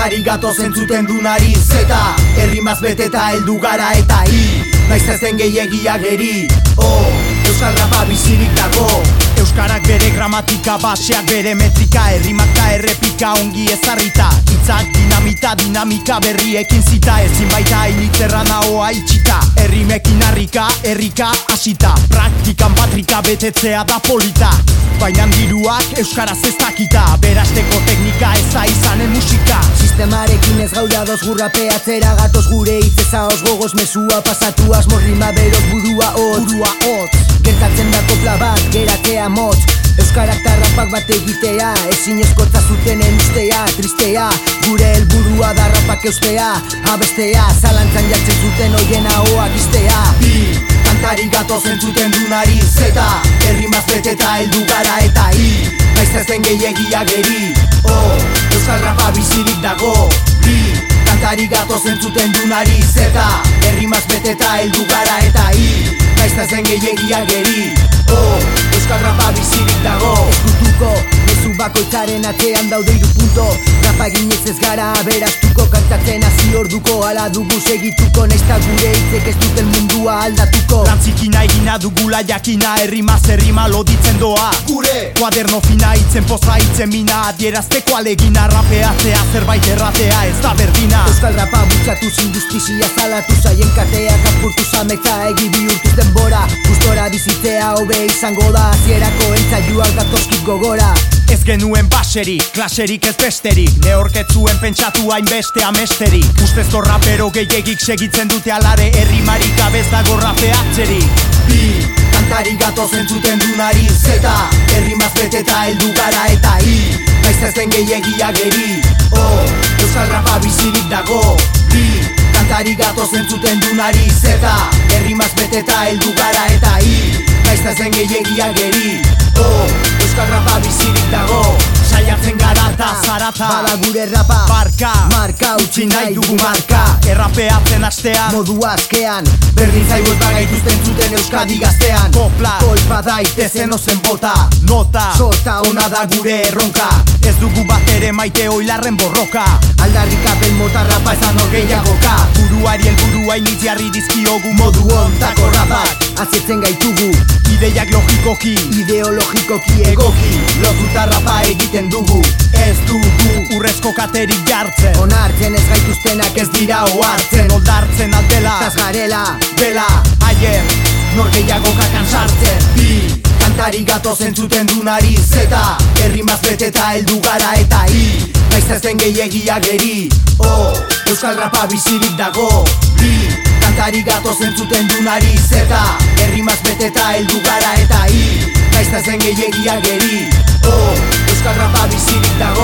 Kantari gato zentzuten dunari zeta. Errimaz beteta heldu gara eta i Naiz ez den gehiagia geri. Oh, Euskal Rapa bizirik dago. Euskarak bere gramatika, baseak bere metrika. Errimaka errepika ongi ezarrita. Itzak dinamita, dinamika berriekin zita. Ezin baita initzerra naoa itxita. Errimekin harrika, errika, asita Praktikan patrika betetzea da polita. Baina diruak Euskaraz ez dakita. Berasteko teknika Sistemarekin ez gauda doz gurrapeatzera gatoz gure itzeza os gogoz mesua pasatu asmo rima beroz burua hotz. Burua hotz. Gertatzen da kopla bat, geratzea motz. Euskarak tarrapak bat egitea Ezin eskotza zutenen ustea, tristea. Gure helburua da rapak eustea Abestea, zalantzan jartzen zuten oien ahoak iztea Bi, kantari gato zentzuten dunari zeta. Errimaz beteta heldu gara eta i Naiz ez den gehiagia geri. Oh, Euskal Rapa bizirik dago Kantari gato zentzuten dunari zeta. Errimaz beteta heldu gara eta i Naiz ez den gehiagia geri. Oh, Euskal Rapa bizirik dago. Eskutuko, mezu bakoitzaren atzean daude iru punto. Rapa ginez ez gara aberastuko Kantatzen hasi orduko. Ala dugu segituko Naizta gure hitzek ez duten mundua aldatuko. Lantzikina egina dugula jakina errima loditzen doa. Gure! Kuaderno fina hitzen poza hitzen mina. Adierazteko alegina rapeatzea zerbait erratea ez da berdina. Euskal Rapa butxatuz industizia zalatu zaien katea Kapurtu zametza egi bihurtuz denbora. Gustora bizitzea hobe izango da Zierako entzaiuak datozkit gogora Ez genuen baserik, klaserik ez besterik. Neorketzuen pentsatu hainbeste amesterik. Ustezko rapero gehiagik segitzen dute alare Errimarik gabez dago rapeatzerik Bi, kantari gato zentzuten dunari zeta. Errimaz beteta heldu gara eta i Naiz ez den gehiagia geri. Oh, Euskal Rapa bizirik dago. Bi, kantari gato zentzuten dunari zeta. Errimaz beteta heldu gara eta i Naiz ez den gehiagia geri. Oh, Euskal Rapa bizirik dago. Saiatzen gara eta zarata. Bada gure rapa. Barka, Marka utzi nahi dugu marka. Errapeatzen astean Modu azkean. Berdin zaigu ez bagaituzten zuten Euskadi gaztean. Kopla, Kolpa daitezen ozen bota. Nota. Sota ona da gure erronka. Ez dugu bat ere maite oilarren borroka. Aldarrikapel mota rapa ezan hor gehiagoka. Buruari helburua iniz jarri dizkiogu Modu ontako rapak Azetzen gaitugu. Ideiak logikoki Ideologikoki egoki. Lotuta rapa egiten dugu. Ez dugu Urrezko katerik jartzen. Onartzen ez gaituztenak ez dira ohartzen. Oldartzen aldela Taz garela. Bela, aien, Nor gehiago kakan sartzen. Bi, kantari gato zentzuten dunari zeta Errimaz beteta heldu gara eta i Naiz ez den gehiagia geri. Oh, Euskal Rapa bizirik dago. Bi, kantari gato zentzuten dunari zeta errimaz beteta heldu gara eta hi, naiz zen gehiagia geri, oh, euskal rapa bizirik dago.